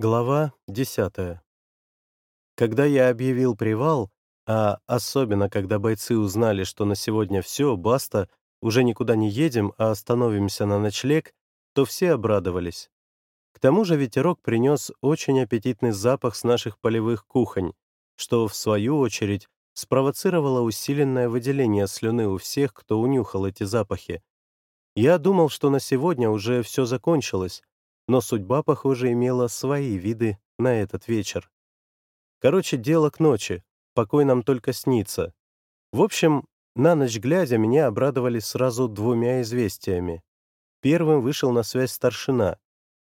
Глава 10. Когда я объявил привал, а особенно когда бойцы узнали, что на сегодня все, баста, уже никуда не едем, а остановимся на ночлег, то все обрадовались. К тому же ветерок принес очень аппетитный запах с наших полевых кухонь, что, в свою очередь, спровоцировало усиленное выделение слюны у всех, кто унюхал эти запахи. Я думал, что на сегодня уже все закончилось, но судьба, похоже, имела свои виды на этот вечер. Короче, дело к ночи, покой нам только снится. В общем, на ночь глядя, меня обрадовали сразу двумя известиями. Первым вышел на связь старшина.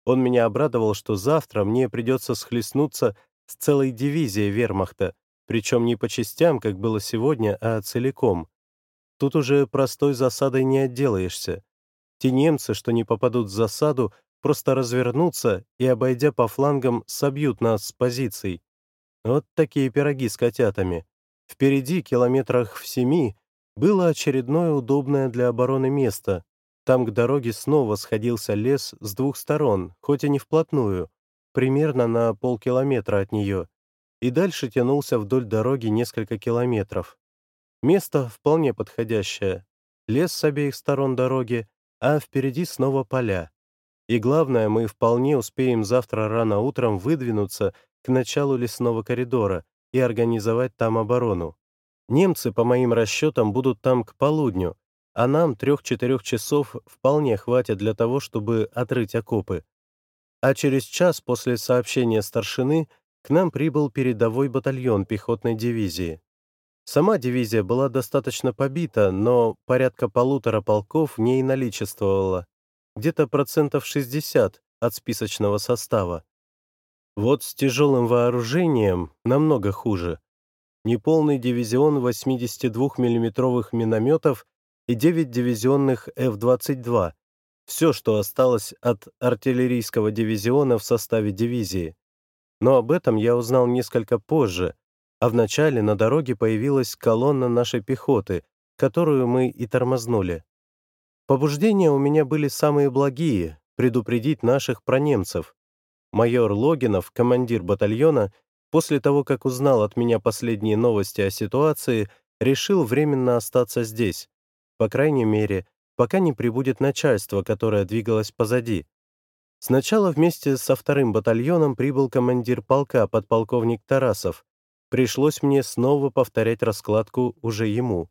Он меня обрадовал, что завтра мне придется схлестнуться с целой дивизией вермахта, причем не по частям, как было сегодня, а целиком. Тут уже простой засадой не отделаешься. Те немцы, что не попадут в засаду, просто развернутся и, обойдя по флангам, собьют нас с позиций. Вот такие пироги с котятами. Впереди, километрах в семи, было очередное удобное для обороны место. Там к дороге снова сходился лес с двух сторон, хоть и не вплотную, примерно на полкилометра от нее, и дальше тянулся вдоль дороги несколько километров. Место вполне подходящее. Лес с обеих сторон дороги, а впереди снова поля. И главное, мы вполне успеем завтра рано утром выдвинуться к началу лесного коридора и организовать там оборону. Немцы, по моим расчетам, будут там к полудню, а нам трех-четырех часов вполне хватит для того, чтобы отрыть окопы. А через час после сообщения старшины к нам прибыл передовой батальон пехотной дивизии. Сама дивизия была достаточно побита, но порядка полутора полков в ней наличествовало где-то процентов 60 от списочного состава. Вот с тяжелым вооружением намного хуже. Неполный дивизион 82 миллиметровых минометов и 9 дивизионных F-22. Все, что осталось от артиллерийского дивизиона в составе дивизии. Но об этом я узнал несколько позже, а вначале на дороге появилась колонна нашей пехоты, которую мы и тормознули. Побуждения у меня были самые благие — предупредить наших про немцев. Майор Логинов, командир батальона, после того, как узнал от меня последние новости о ситуации, решил временно остаться здесь, по крайней мере, пока не прибудет начальство, которое двигалось позади. Сначала вместе со вторым батальоном прибыл командир полка, подполковник Тарасов. Пришлось мне снова повторять раскладку уже ему.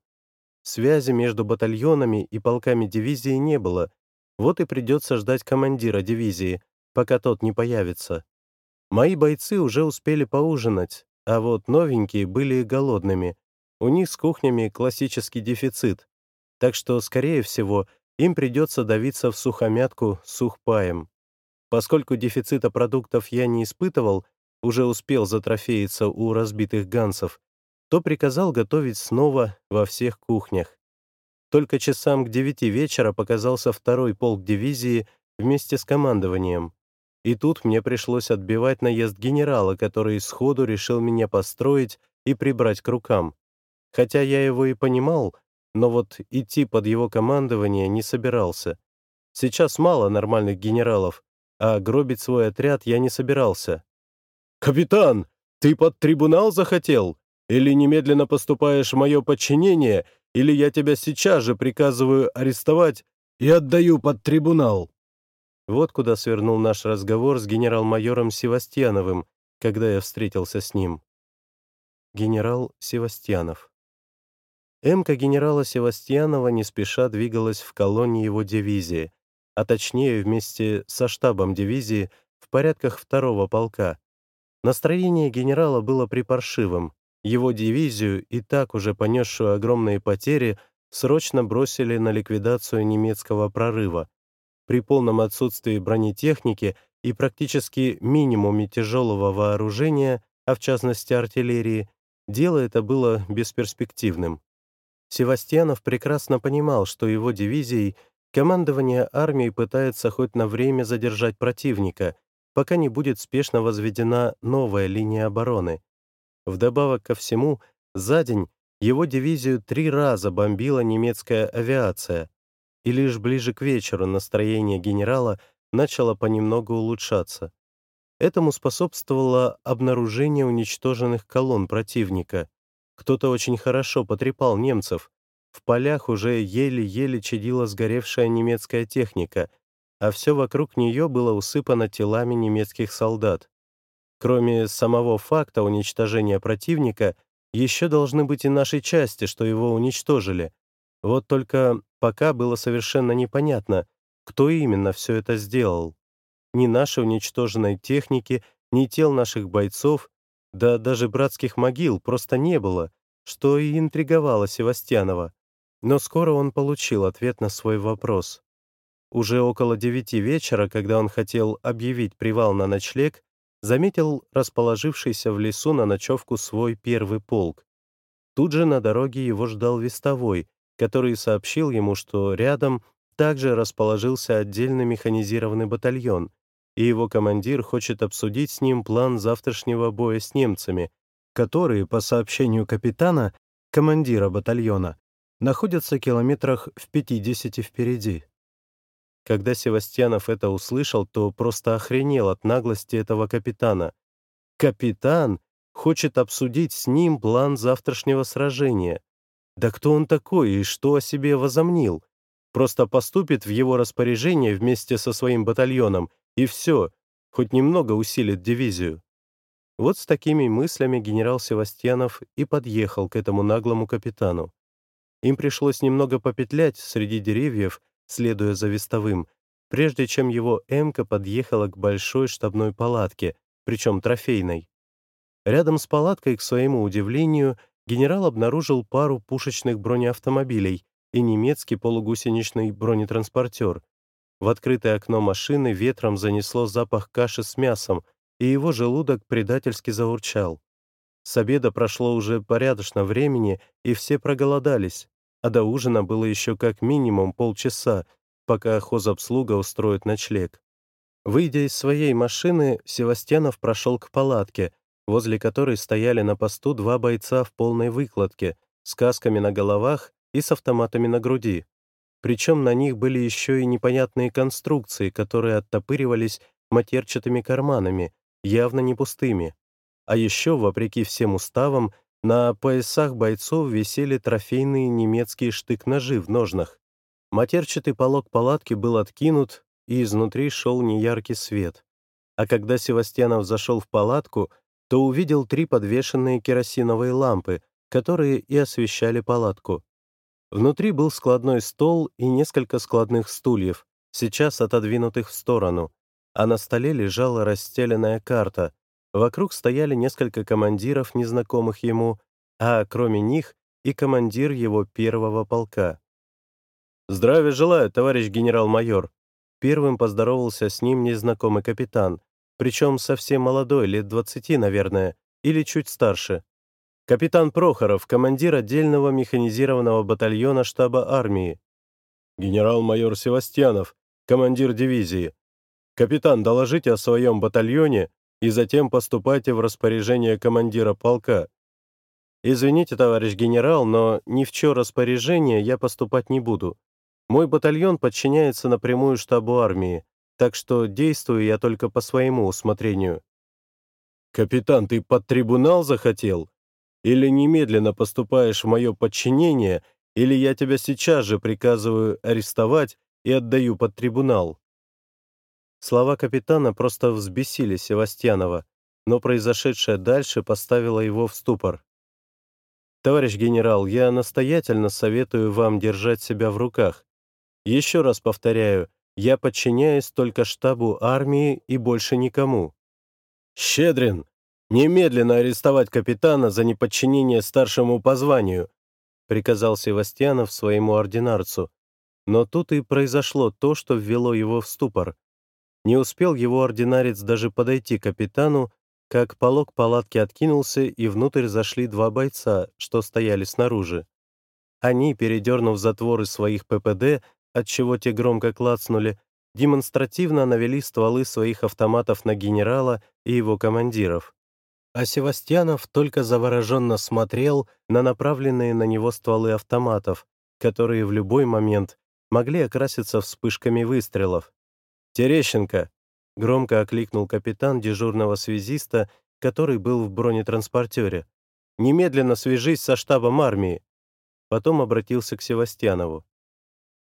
Связи между батальонами и полками дивизии не было, вот и придется ждать командира дивизии, пока тот не появится. Мои бойцы уже успели поужинать, а вот новенькие были голодными. У них с кухнями классический дефицит, так что, скорее всего, им придется давиться в сухомятку сухпаем. Поскольку дефицита продуктов я не испытывал, уже успел затрофеиться у разбитых гансов, то приказал готовить снова во всех кухнях. Только часам к девяти вечера показался второй полк дивизии вместе с командованием. И тут мне пришлось отбивать наезд генерала, который сходу решил меня построить и прибрать к рукам. Хотя я его и понимал, но вот идти под его командование не собирался. Сейчас мало нормальных генералов, а гробить свой отряд я не собирался. «Капитан, ты под трибунал захотел?» Или немедленно поступаешь в мое подчинение, или я тебя сейчас же приказываю арестовать и отдаю под трибунал». Вот куда свернул наш разговор с генерал-майором Севастьяновым, когда я встретился с ним. Генерал Севастьянов. Эмка генерала Севастьянова не спеша двигалась в колонне его дивизии, а точнее вместе со штабом дивизии в порядках второго полка. Настроение генерала было припаршивым, его дивизию, и так уже понесшую огромные потери, срочно бросили на ликвидацию немецкого прорыва. При полном отсутствии бронетехники и практически минимуме тяжелого вооружения, а в частности артиллерии, дело это было бесперспективным. Севастьянов прекрасно понимал, что его дивизией командование армией пытается хоть на время задержать противника, пока не будет спешно возведена новая линия обороны. Вдобавок ко всему, за день его дивизию три раза бомбила немецкая авиация, и лишь ближе к вечеру настроение генерала начало понемногу улучшаться. Этому способствовало обнаружение уничтоженных колонн противника. Кто-то очень хорошо потрепал немцев. В полях уже еле-еле чадила сгоревшая немецкая техника, а все вокруг нее было усыпано телами немецких солдат. Кроме самого факта уничтожения противника, еще должны быть и наши части, что его уничтожили. Вот только пока было совершенно непонятно, кто именно все это сделал. Ни нашей уничтоженной техники, ни тел наших бойцов, да даже братских могил просто не было, что и интриговало Севастьянова. Но скоро он получил ответ на свой вопрос. Уже около девяти вечера, когда он хотел объявить привал на ночлег, заметил расположившийся в лесу на ночевку свой первый полк. Тут же на дороге его ждал вестовой, который сообщил ему, что рядом также расположился отдельный механизированный батальон, и его командир хочет обсудить с ним план завтрашнего боя с немцами, которые, по сообщению капитана, командира батальона, находятся километрах в 50 впереди. Когда Севастьянов это услышал, то просто охренел от наглости этого капитана. Капитан хочет обсудить с ним план завтрашнего сражения. Да кто он такой и что о себе возомнил? Просто поступит в его распоряжение вместе со своим батальоном, и все, хоть немного усилит дивизию. Вот с такими мыслями генерал Севастьянов и подъехал к этому наглому капитану. Им пришлось немного попетлять среди деревьев, следуя за вестовым, прежде чем его «Эмка» подъехала к большой штабной палатке, причем трофейной. Рядом с палаткой, к своему удивлению, генерал обнаружил пару пушечных бронеавтомобилей и немецкий полугусеничный бронетранспортер. В открытое окно машины ветром занесло запах каши с мясом, и его желудок предательски заурчал. С обеда прошло уже порядочно времени, и все проголодались а до ужина было еще как минимум полчаса, пока хозобслуга устроит ночлег. Выйдя из своей машины, Севастьянов прошел к палатке, возле которой стояли на посту два бойца в полной выкладке, с касками на головах и с автоматами на груди. Причем на них были еще и непонятные конструкции, которые оттопыривались матерчатыми карманами, явно не пустыми. А еще, вопреки всем уставам, на поясах бойцов висели трофейные немецкие штык-ножи в ножнах. Матерчатый полог палатки был откинут, и изнутри шел неяркий свет. А когда Севастьянов зашел в палатку, то увидел три подвешенные керосиновые лампы, которые и освещали палатку. Внутри был складной стол и несколько складных стульев, сейчас отодвинутых в сторону, а на столе лежала расстеленная карта, Вокруг стояли несколько командиров, незнакомых ему, а кроме них и командир его первого полка. «Здравия желаю, товарищ генерал-майор!» Первым поздоровался с ним незнакомый капитан, причем совсем молодой, лет двадцати, наверное, или чуть старше. Капитан Прохоров, командир отдельного механизированного батальона штаба армии. Генерал-майор Севастьянов, командир дивизии. Капитан, доложите о своем батальоне и затем поступайте в распоряжение командира полка. Извините, товарищ генерал, но ни в чье распоряжение я поступать не буду. Мой батальон подчиняется напрямую штабу армии, так что действую я только по своему усмотрению. Капитан, ты под трибунал захотел? Или немедленно поступаешь в мое подчинение, или я тебя сейчас же приказываю арестовать и отдаю под трибунал. Слова капитана просто взбесили Севастьянова, но произошедшее дальше поставило его в ступор. «Товарищ генерал, я настоятельно советую вам держать себя в руках. Еще раз повторяю, я подчиняюсь только штабу армии и больше никому». «Щедрин, немедленно арестовать капитана за неподчинение старшему по званию», приказал Севастьянов своему ординарцу. Но тут и произошло то, что ввело его в ступор. Не успел его ординарец даже подойти к капитану, как полог палатки откинулся, и внутрь зашли два бойца, что стояли снаружи. Они, передернув затворы своих ППД, отчего те громко клацнули, демонстративно навели стволы своих автоматов на генерала и его командиров. А Севастьянов только завороженно смотрел на направленные на него стволы автоматов, которые в любой момент могли окраситься вспышками выстрелов. «Терещенко, Громко окликнул капитан дежурного связиста, который был в бронетранспортере. «Немедленно свяжись со штабом армии!» Потом обратился к Севастьянову.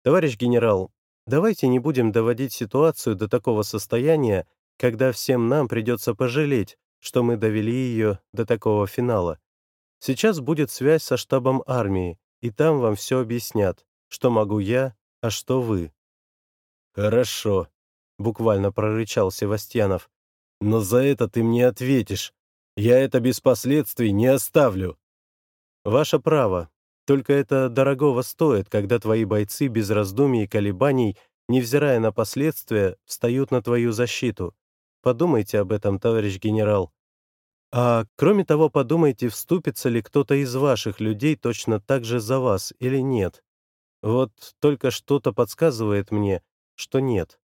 «Товарищ генерал, давайте не будем доводить ситуацию до такого состояния, когда всем нам придется пожалеть, что мы довели ее до такого финала. Сейчас будет связь со штабом армии, и там вам все объяснят, что могу я, а что вы». «Хорошо», — буквально прорычал Севастьянов. «Но за это ты мне ответишь. Я это без последствий не оставлю». «Ваше право. Только это дорогого стоит, когда твои бойцы без раздумий и колебаний, невзирая на последствия, встают на твою защиту. Подумайте об этом, товарищ генерал. А кроме того, подумайте, вступится ли кто-то из ваших людей точно так же за вас или нет. Вот только что-то подсказывает мне, что нет.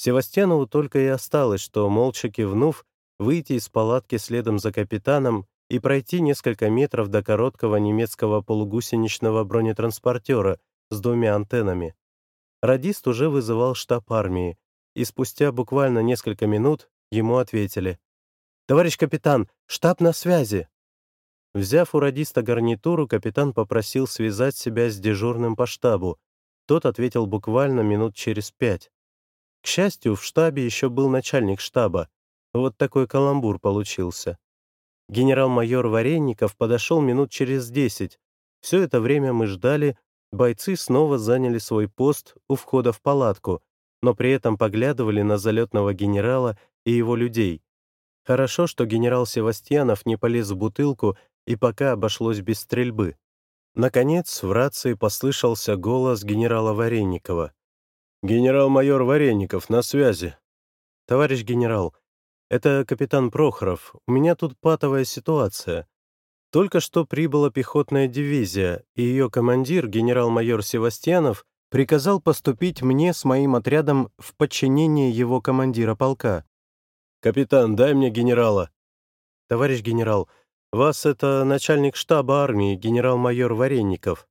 Севастьянову только и осталось, что, молча кивнув, выйти из палатки следом за капитаном и пройти несколько метров до короткого немецкого полугусеничного бронетранспортера с двумя антеннами. Радист уже вызывал штаб армии, и спустя буквально несколько минут ему ответили. «Товарищ капитан, штаб на связи!» Взяв у радиста гарнитуру, капитан попросил связать себя с дежурным по штабу. Тот ответил буквально минут через пять. К счастью, в штабе еще был начальник штаба. Вот такой каламбур получился. Генерал-майор Варенников подошел минут через десять. Все это время мы ждали, бойцы снова заняли свой пост у входа в палатку, но при этом поглядывали на залетного генерала и его людей. Хорошо, что генерал Севастьянов не полез в бутылку и пока обошлось без стрельбы. Наконец, в рации послышался голос генерала Варенникова. «Генерал-майор Варенников, на связи». «Товарищ генерал, это капитан Прохоров. У меня тут патовая ситуация. Только что прибыла пехотная дивизия, и ее командир, генерал-майор Севастьянов, приказал поступить мне с моим отрядом в подчинение его командира полка. «Капитан, дай мне генерала». «Товарищ генерал, вас это начальник штаба армии, генерал-майор Варенников».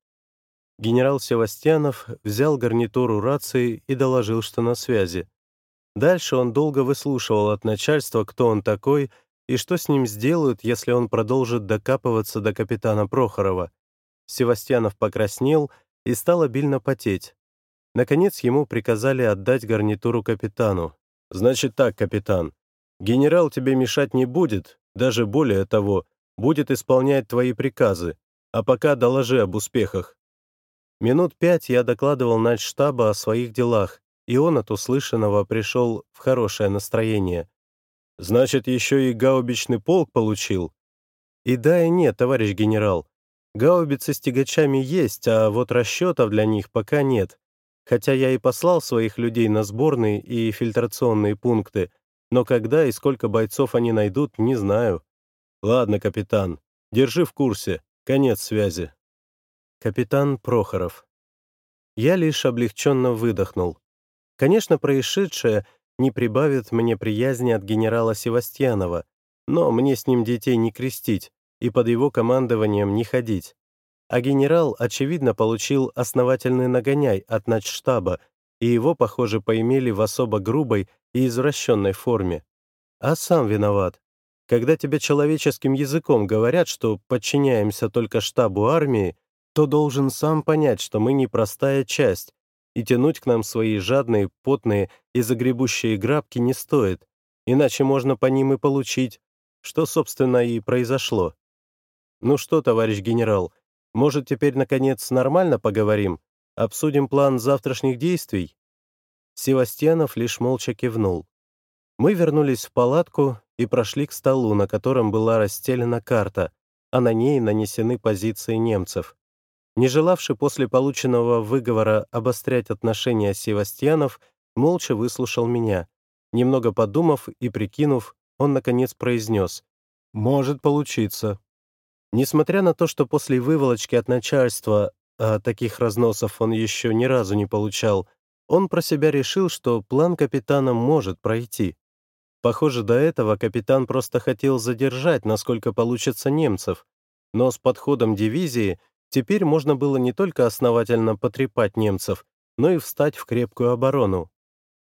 Генерал Севастьянов взял гарнитуру рации и доложил, что на связи. Дальше он долго выслушивал от начальства, кто он такой и что с ним сделают, если он продолжит докапываться до капитана Прохорова. Севастьянов покраснел и стал обильно потеть. Наконец ему приказали отдать гарнитуру капитану. «Значит так, капитан, Генерал тебе мешать не будет, даже более того, будет исполнять твои приказы, а пока доложи об успехах». Минут пять я докладывал штаба о своих делах, и он от услышанного пришел в хорошее настроение. «Значит, еще и гаубичный полк получил?» «И да, и нет, товарищ генерал. Гаубицы с тягачами есть, а вот расчетов для них пока нет. Хотя я и послал своих людей на сборные и фильтрационные пункты, но когда и сколько бойцов они найдут, не знаю. Ладно, капитан, держи в курсе. Конец связи. Капитан Прохоров. Я лишь облегченно выдохнул. Конечно, происшедшее не прибавит мне приязни от генерала Севастьянова, но мне с ним детей не крестить и под его командованием не ходить. А генерал, очевидно, получил основательный нагоняй от начштаба, и его, похоже, поимели в особо грубой и извращенной форме. А сам виноват. Когда тебе человеческим языком говорят, что подчиняемся только штабу армии, то должен сам понять, что мы не простая часть, и тянуть к нам свои жадные, потные и загребущие грабки не стоит, иначе можно по ним и получить, что, собственно, и произошло. Ну что, товарищ генерал, может, теперь, наконец, нормально поговорим? Обсудим план завтрашних действий?» Севастьянов лишь молча кивнул. Мы вернулись в палатку и прошли к столу, на котором была расстелена карта, а на ней нанесены позиции немцев. Не желавший после полученного выговора обострять отношения Севастьянов, молча выслушал меня. Немного подумав и прикинув, он, наконец, произнес «Может получиться». Несмотря на то, что после выволочки от начальства а таких разносов он еще ни разу не получал, он про себя решил, что план капитана может пройти. Похоже, до этого капитан просто хотел задержать, насколько получится немцев, но с подходом дивизии теперь можно было не только основательно потрепать немцев, но и встать в крепкую оборону.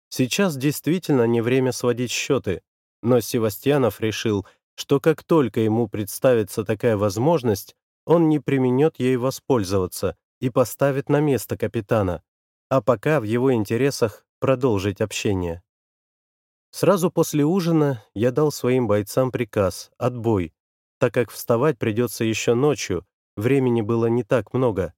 Сейчас действительно не время сводить счеты, но Севастьянов решил, что как только ему представится такая возможность, он не применет ей воспользоваться и поставит на место капитана, а пока в его интересах продолжить общение. Сразу после ужина я дал своим бойцам приказ — отбой, так как вставать придется еще ночью, времени было не так много.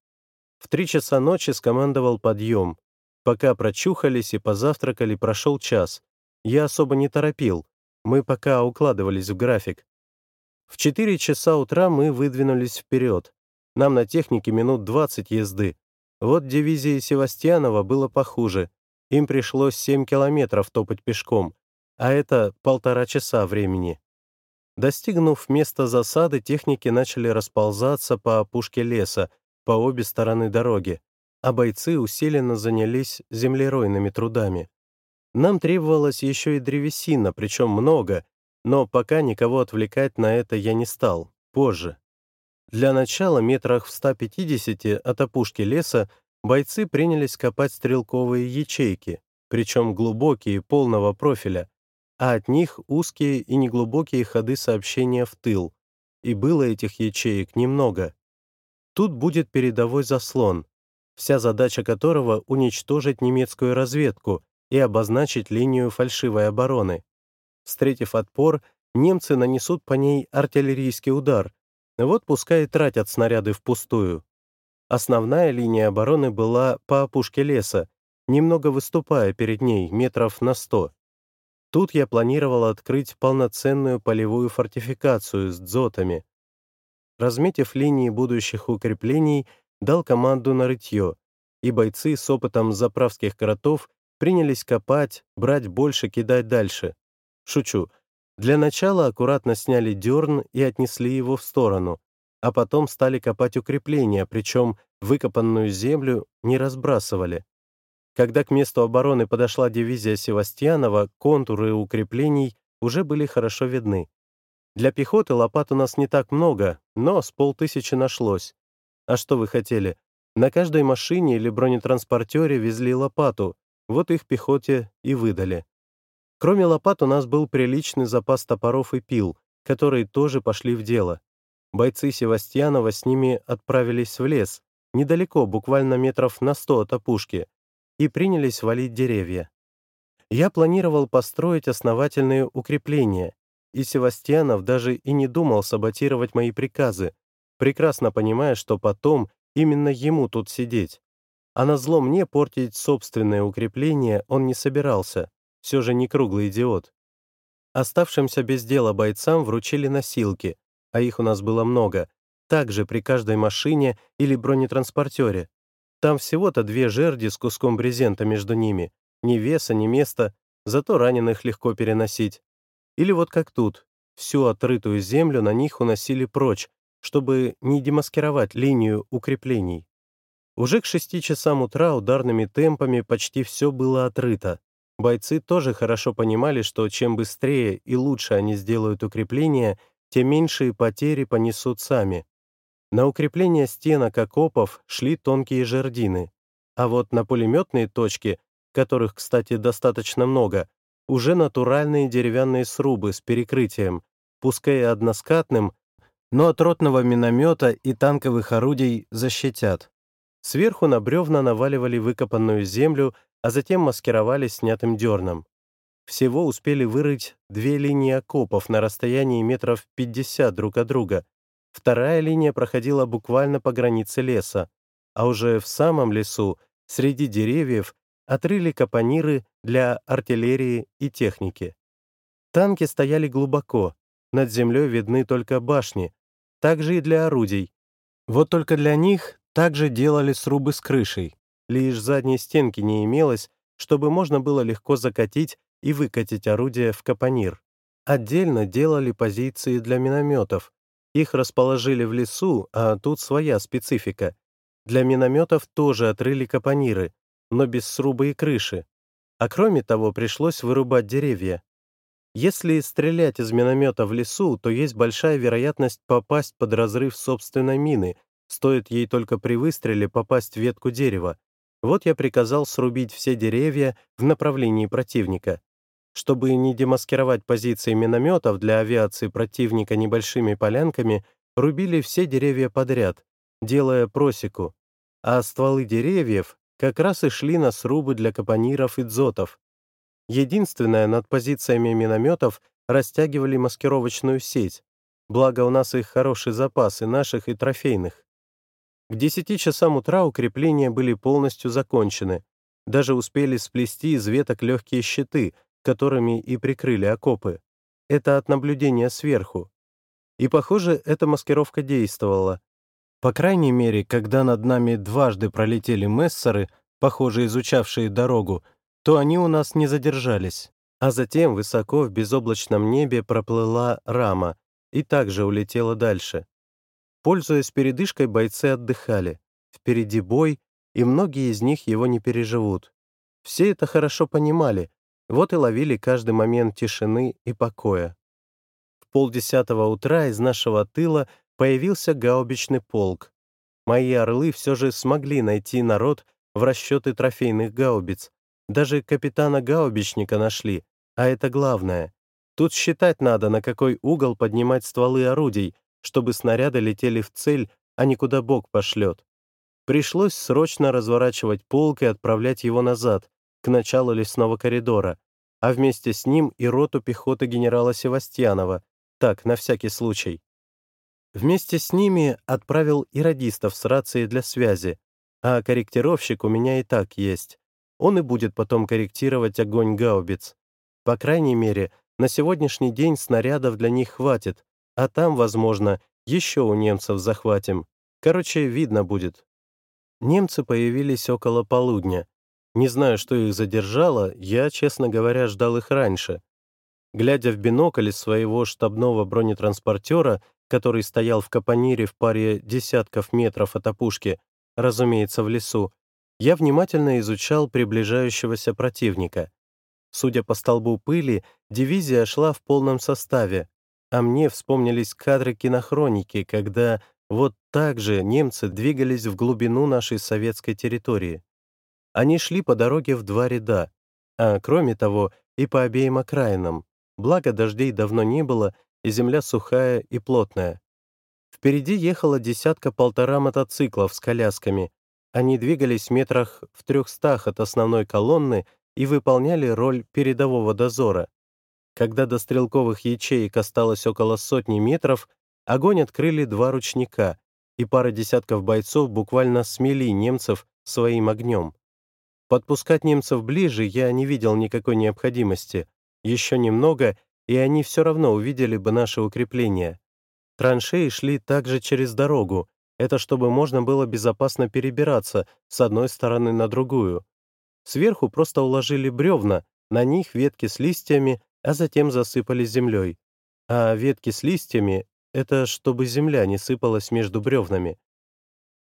В три часа ночи скомандовал подъем. Пока прочухались и позавтракали, прошел час. Я особо не торопил, мы пока укладывались в график. В четыре часа утра мы выдвинулись вперед. Нам на технике минут 20 езды. Вот дивизии Севастьянова было похуже. Им пришлось 7 километров топать пешком, а это полтора часа времени. Достигнув места засады, техники начали расползаться по опушке леса, по обе стороны дороги, а бойцы усиленно занялись землеройными трудами. Нам требовалось еще и древесина, причем много, но пока никого отвлекать на это я не стал, позже. Для начала, метрах в 150 от опушки леса, бойцы принялись копать стрелковые ячейки, причем глубокие, полного профиля, а от них узкие и неглубокие ходы сообщения в тыл. И было этих ячеек немного. Тут будет передовой заслон, вся задача которого — уничтожить немецкую разведку и обозначить линию фальшивой обороны. Встретив отпор, немцы нанесут по ней артиллерийский удар, вот пускай и тратят снаряды впустую. Основная линия обороны была по опушке леса, немного выступая перед ней метров на сто. Тут я планировал открыть полноценную полевую фортификацию с дзотами, разметив линии будущих укреплений, дал команду на рытье, и бойцы с опытом заправских кротов принялись копать, брать больше, кидать дальше. Шучу. Для начала аккуратно сняли дерн и отнесли его в сторону, а потом стали копать укрепления, причем выкопанную землю не разбрасывали. Когда к месту обороны подошла дивизия Севастьянова, контуры укреплений уже были хорошо видны. Для пехоты лопат у нас не так много, но с полтысячи нашлось. А что вы хотели? На каждой машине или бронетранспортере везли лопату, вот их пехоте и выдали. Кроме лопат у нас был приличный запас топоров и пил, которые тоже пошли в дело. Бойцы Севастьянова с ними отправились в лес, недалеко, буквально метров на сто от опушки, и принялись валить деревья. Я планировал построить основательные укрепления, и Севастьянов даже и не думал саботировать мои приказы, прекрасно понимая, что потом именно ему тут сидеть. А на зло мне портить собственное укрепление он не собирался, все же не круглый идиот. Оставшимся без дела бойцам вручили носилки, а их у нас было много, также при каждой машине или бронетранспортере. Там всего-то две жерди с куском брезента между ними, ни веса, ни места, зато раненых легко переносить. Или вот как тут, всю отрытую землю на них уносили прочь, чтобы не демаскировать линию укреплений. Уже к шести часам утра ударными темпами почти все было отрыто. Бойцы тоже хорошо понимали, что чем быстрее и лучше они сделают укрепления, тем меньшие потери понесут сами. На укрепление стенок окопов шли тонкие жердины, а вот на пулеметные точки, которых, кстати, достаточно много, уже натуральные деревянные срубы с перекрытием, пускай и односкатным, но от ротного миномета и танковых орудий защитят. Сверху на бревна наваливали выкопанную землю, а затем маскировали снятым дерном. Всего успели вырыть две линии окопов на расстоянии метров 50 друг от друга. Вторая линия проходила буквально по границе леса, а уже в самом лесу, среди деревьев, отрыли капониры для артиллерии и техники. Танки стояли глубоко, над землей видны только башни, также и для орудий. Вот только для них также делали срубы с крышей, лишь задней стенки не имелось, чтобы можно было легко закатить и выкатить орудие в капонир. Отдельно делали позиции для минометов. Их расположили в лесу, а тут своя специфика. Для минометов тоже отрыли капониры, но без сруба и крыши. А кроме того, пришлось вырубать деревья. Если стрелять из миномета в лесу, то есть большая вероятность попасть под разрыв собственной мины, стоит ей только при выстреле попасть в ветку дерева. Вот я приказал срубить все деревья в направлении противника. Чтобы не демаскировать позиции минометов для авиации противника небольшими полянками, рубили все деревья подряд, делая просеку, а стволы деревьев как раз и шли на срубы для капониров и дзотов. Единственное, над позициями минометов растягивали маскировочную сеть, благо у нас их хороший запас и наших, и трофейных. К 10 часам утра укрепления были полностью закончены, даже успели сплести из веток легкие щиты, которыми и прикрыли окопы. Это от наблюдения сверху. И, похоже, эта маскировка действовала. По крайней мере, когда над нами дважды пролетели мессеры, похоже, изучавшие дорогу, то они у нас не задержались. А затем высоко в безоблачном небе проплыла рама и также улетела дальше. Пользуясь передышкой, бойцы отдыхали. Впереди бой, и многие из них его не переживут. Все это хорошо понимали, вот и ловили каждый момент тишины и покоя. В полдесятого утра из нашего тыла появился гаубичный полк. Мои орлы все же смогли найти народ в расчеты трофейных гаубиц. Даже капитана-гаубичника нашли, а это главное. Тут считать надо, на какой угол поднимать стволы орудий, чтобы снаряды летели в цель, а не куда бог пошлет. Пришлось срочно разворачивать полк и отправлять его назад, к началу лесного коридора, а вместе с ним и роту пехоты генерала Севастьянова, так, на всякий случай. Вместе с ними отправил и радистов с рацией для связи, а корректировщик у меня и так есть. Он и будет потом корректировать огонь гаубиц. По крайней мере, на сегодняшний день снарядов для них хватит, а там, возможно, еще у немцев захватим. Короче, видно будет. Немцы появились около полудня. Не знаю, что их задержало, я, честно говоря, ждал их раньше. Глядя в бинокль из своего штабного бронетранспортера, который стоял в капонире в паре десятков метров от опушки, разумеется, в лесу, я внимательно изучал приближающегося противника. Судя по столбу пыли, дивизия шла в полном составе, а мне вспомнились кадры кинохроники, когда вот так же немцы двигались в глубину нашей советской территории. Они шли по дороге в два ряда, а кроме того и по обеим окраинам, благо дождей давно не было, и земля сухая и плотная. Впереди ехала десятка-полтора мотоциклов с колясками. Они двигались метрах в трехстах от основной колонны и выполняли роль передового дозора. Когда до стрелковых ячеек осталось около сотни метров, огонь открыли два ручника, и пара десятков бойцов буквально смели немцев своим огнем. Подпускать немцев ближе я не видел никакой необходимости. Еще немного, и они все равно увидели бы наше укрепление. Траншеи шли также через дорогу, это чтобы можно было безопасно перебираться с одной стороны на другую. Сверху просто уложили бревна, на них ветки с листьями, а затем засыпали землей. А ветки с листьями — это чтобы земля не сыпалась между бревнами.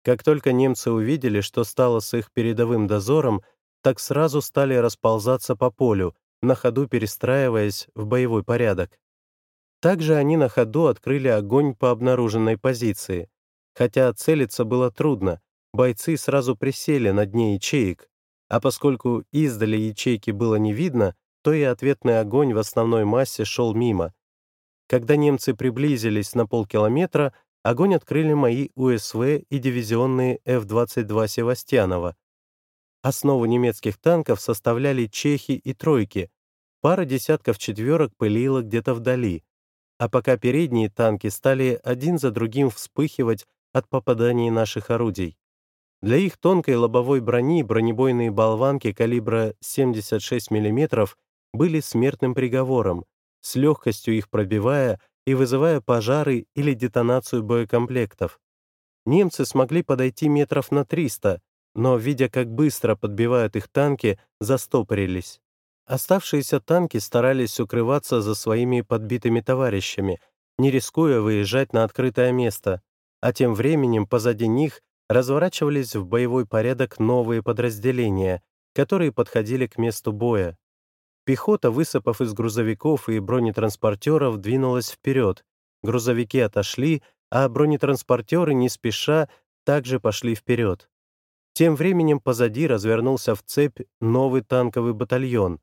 Как только немцы увидели, что стало с их передовым дозором, так сразу стали расползаться по полю, на ходу перестраиваясь в боевой порядок. Также они на ходу открыли огонь по обнаруженной позиции. Хотя целиться было трудно, бойцы сразу присели на дне ячеек, а поскольку издали ячейки было не видно, то и ответный огонь в основной массе шел мимо. Когда немцы приблизились на полкилометра, огонь открыли мои УСВ и дивизионные F-22 Севастьянова. Основу немецких танков составляли чехи и тройки, пара десятков четверок пылила где-то вдали, а пока передние танки стали один за другим вспыхивать от попаданий наших орудий. Для их тонкой лобовой брони бронебойные болванки калибра 76 мм были смертным приговором, с легкостью их пробивая и вызывая пожары или детонацию боекомплектов. Немцы смогли подойти метров на 300, но, видя, как быстро подбивают их танки, застопорились. Оставшиеся танки старались укрываться за своими подбитыми товарищами, не рискуя выезжать на открытое место, а тем временем позади них разворачивались в боевой порядок новые подразделения, которые подходили к месту боя. Пехота, высыпав из грузовиков и бронетранспортеров, двинулась вперед. Грузовики отошли, а бронетранспортеры, не спеша, также пошли вперед. Тем временем позади развернулся в цепь новый танковый батальон.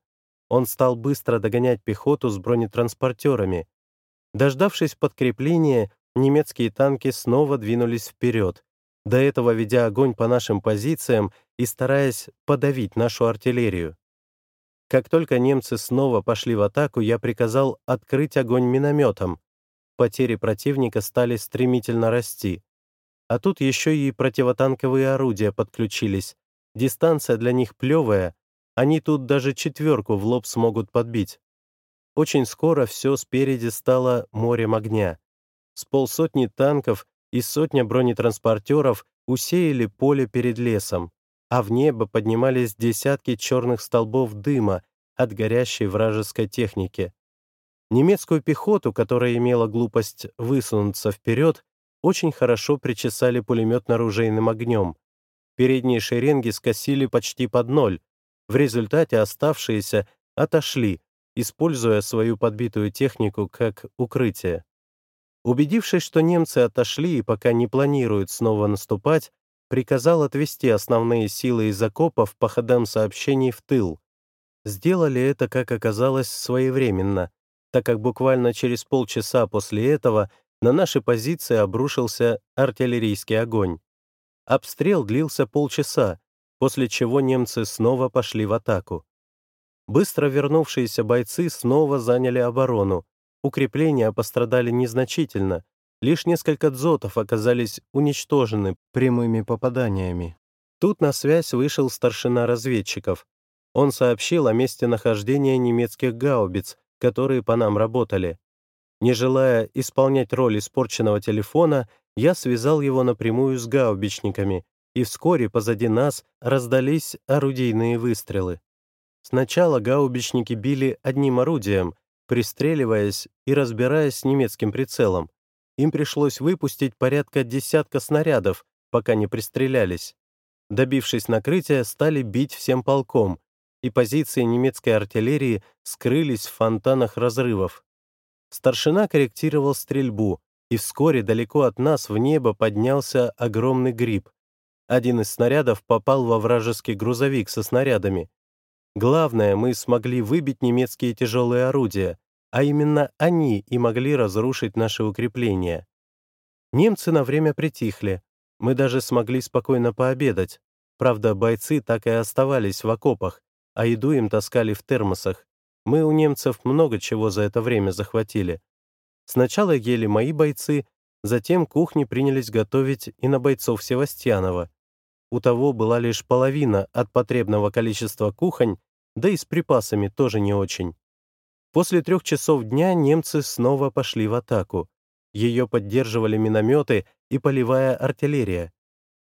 Он стал быстро догонять пехоту с бронетранспортерами. Дождавшись подкрепления, немецкие танки снова двинулись вперед, до этого ведя огонь по нашим позициям и стараясь подавить нашу артиллерию. Как только немцы снова пошли в атаку, я приказал открыть огонь минометом. Потери противника стали стремительно расти. А тут еще и противотанковые орудия подключились. Дистанция для них плевая, они тут даже четверку в лоб смогут подбить. Очень скоро все спереди стало морем огня. С полсотни танков и сотня бронетранспортеров усеяли поле перед лесом, а в небо поднимались десятки черных столбов дыма от горящей вражеской техники. Немецкую пехоту, которая имела глупость высунуться вперед, очень хорошо причесали пулеметно-оружейным огнем. Передние шеренги скосили почти под ноль. В результате оставшиеся отошли, используя свою подбитую технику как укрытие. Убедившись, что немцы отошли и пока не планируют снова наступать, приказал отвести основные силы из окопов по ходам сообщений в тыл. Сделали это, как оказалось, своевременно, так как буквально через полчаса после этого на наши позиции обрушился артиллерийский огонь. Обстрел длился полчаса, после чего немцы снова пошли в атаку. Быстро вернувшиеся бойцы снова заняли оборону, Укрепления пострадали незначительно, лишь несколько дзотов оказались уничтожены прямыми попаданиями. Тут на связь вышел старшина разведчиков. Он сообщил о месте нахождения немецких гаубиц, которые по нам работали. Не желая исполнять роль испорченного телефона, я связал его напрямую с гаубичниками, и вскоре позади нас раздались орудийные выстрелы. Сначала гаубичники били одним орудием, пристреливаясь и разбираясь с немецким прицелом. Им пришлось выпустить порядка десятка снарядов, пока не пристрелялись. Добившись накрытия, стали бить всем полком, и позиции немецкой артиллерии скрылись в фонтанах разрывов. Старшина корректировал стрельбу, и вскоре далеко от нас в небо поднялся огромный гриб. Один из снарядов попал во вражеский грузовик со снарядами. Главное, мы смогли выбить немецкие тяжелые орудия, а именно они и могли разрушить наши укрепления. Немцы на время притихли, мы даже смогли спокойно пообедать. Правда, бойцы так и оставались в окопах, а еду им таскали в термосах. Мы у немцев много чего за это время захватили. Сначала ели мои бойцы, затем кухни принялись готовить и на бойцов Севастьянова. У того была лишь половина от потребного количества кухонь, да и с припасами тоже не очень. После трех часов дня немцы снова пошли в атаку. Ее поддерживали минометы и полевая артиллерия.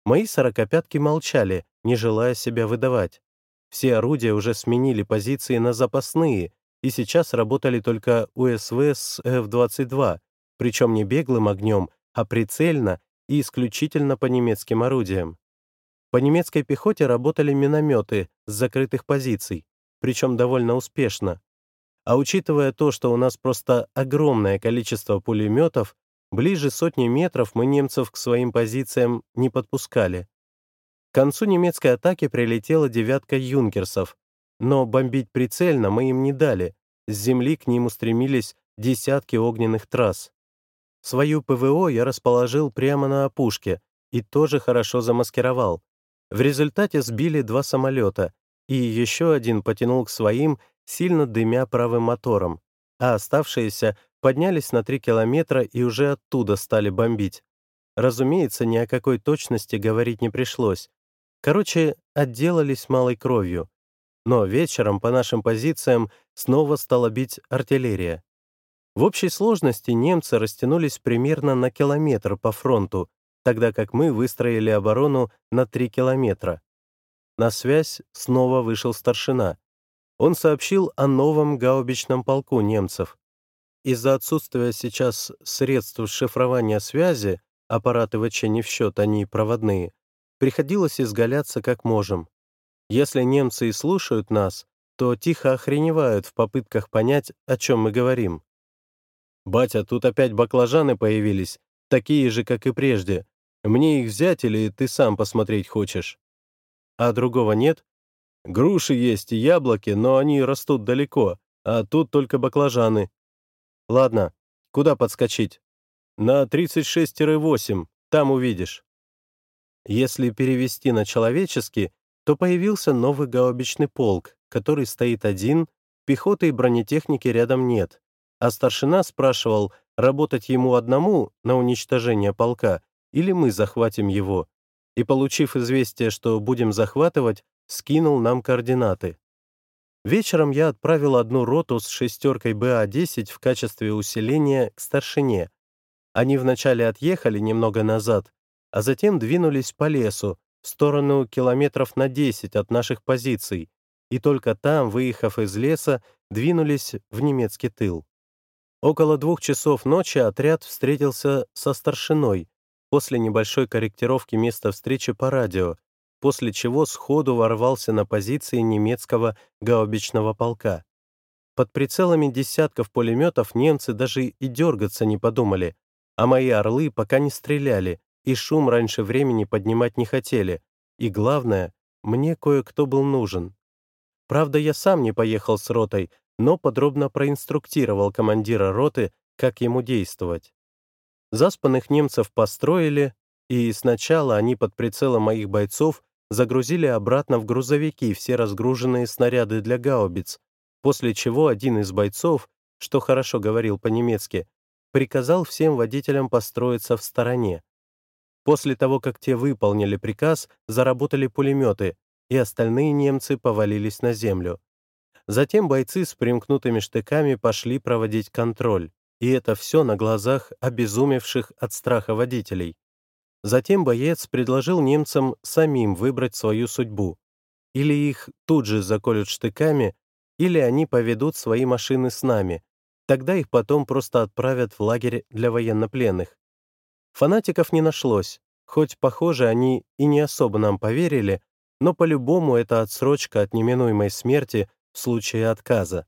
Мои сорокопятки молчали, не желая себя выдавать. Все орудия уже сменили позиции на запасные, и сейчас работали только УСВ с F-22, причем не беглым огнем, а прицельно и исключительно по немецким орудиям. По немецкой пехоте работали минометы с закрытых позиций, причем довольно успешно. А учитывая то, что у нас просто огромное количество пулеметов, ближе сотни метров мы немцев к своим позициям не подпускали. К концу немецкой атаки прилетела девятка юнкерсов, но бомбить прицельно мы им не дали, с земли к ним устремились десятки огненных трасс. Свою ПВО я расположил прямо на опушке и тоже хорошо замаскировал. В результате сбили два самолета, и еще один потянул к своим, сильно дымя правым мотором, а оставшиеся поднялись на три километра и уже оттуда стали бомбить. Разумеется, ни о какой точности говорить не пришлось. Короче, отделались малой кровью. Но вечером по нашим позициям снова стала бить артиллерия. В общей сложности немцы растянулись примерно на километр по фронту, тогда как мы выстроили оборону на 3 километра. На связь снова вышел старшина. Он сообщил о новом гаубичном полку немцев. Из-за отсутствия сейчас средств шифрования связи, аппараты ВЧ не в счет, они проводные, приходилось изгаляться как можем. Если немцы и слушают нас, то тихо охреневают в попытках понять, о чем мы говорим. «Батя, тут опять баклажаны появились, такие же, как и прежде. Мне их взять или ты сам посмотреть хочешь?» а другого нет? Груши есть и яблоки, но они растут далеко, а тут только баклажаны. Ладно, куда подскочить? На 36-8, там увидишь. Если перевести на человеческий, то появился новый гаубичный полк, который стоит один, пехоты и бронетехники рядом нет. А старшина спрашивал, работать ему одному на уничтожение полка или мы захватим его. И, получив известие, что будем захватывать, скинул нам координаты. Вечером я отправил одну роту с шестеркой БА-10 в качестве усиления к старшине. Они вначале отъехали немного назад, а затем двинулись по лесу, в сторону километров на 10 от наших позиций, и только там, выехав из леса, двинулись в немецкий тыл. Около двух часов ночи отряд встретился со старшиной после небольшой корректировки места встречи по радио, после чего сходу ворвался на позиции немецкого гаубичного полка. Под прицелами десятков пулеметов немцы даже и дергаться не подумали, а мои орлы пока не стреляли и шум раньше времени поднимать не хотели, и главное, мне кое-кто был нужен. Правда, я сам не поехал с ротой, но подробно проинструктировал командира роты, как ему действовать. Заспанных немцев построили, и сначала они под прицелом моих бойцов загрузили обратно в грузовики все разгруженные снаряды для гаубиц, после чего один из бойцов, что хорошо говорил по-немецки, приказал всем водителям построиться в стороне. После того, как те выполнили приказ, заработали пулеметы, и остальные немцы повалились на землю. Затем бойцы с примкнутыми штыками пошли проводить контроль, и это все на глазах обезумевших от страха водителей. Затем боец предложил немцам самим выбрать свою судьбу. Или их тут же заколют штыками, или они поведут свои машины с нами. Тогда их потом просто отправят в лагерь для военнопленных. Фанатиков не нашлось, хоть, похоже, они и не особо нам поверили, но по-любому это отсрочка от неминуемой смерти в случае отказа.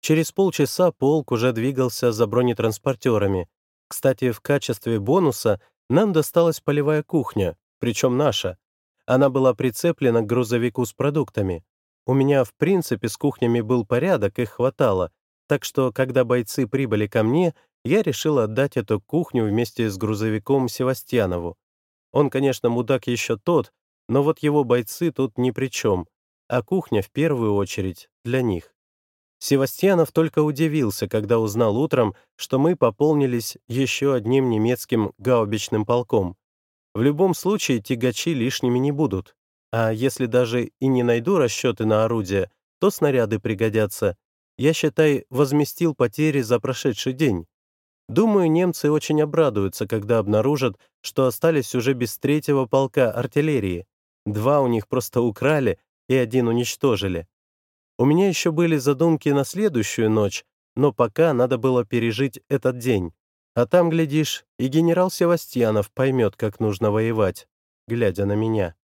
Через полчаса полк уже двигался за бронетранспортерами. Кстати, в качестве бонуса нам досталась полевая кухня, причем наша. Она была прицеплена к грузовику с продуктами. У меня, в принципе, с кухнями был порядок, их хватало, так что, когда бойцы прибыли ко мне, я решил отдать эту кухню вместе с грузовиком Севастьянову. Он, конечно, мудак еще тот, но вот его бойцы тут ни при чем, а кухня в первую очередь для них. Севастьянов только удивился, когда узнал утром, что мы пополнились еще одним немецким гаубичным полком. В любом случае тягачи лишними не будут. А если даже и не найду расчеты на орудия, то снаряды пригодятся. Я, считай, возместил потери за прошедший день. Думаю, немцы очень обрадуются, когда обнаружат, что остались уже без третьего полка артиллерии. Два у них просто украли и один уничтожили. У меня еще были задумки на следующую ночь, но пока надо было пережить этот день. А там, глядишь, и генерал Севастьянов поймет, как нужно воевать, глядя на меня.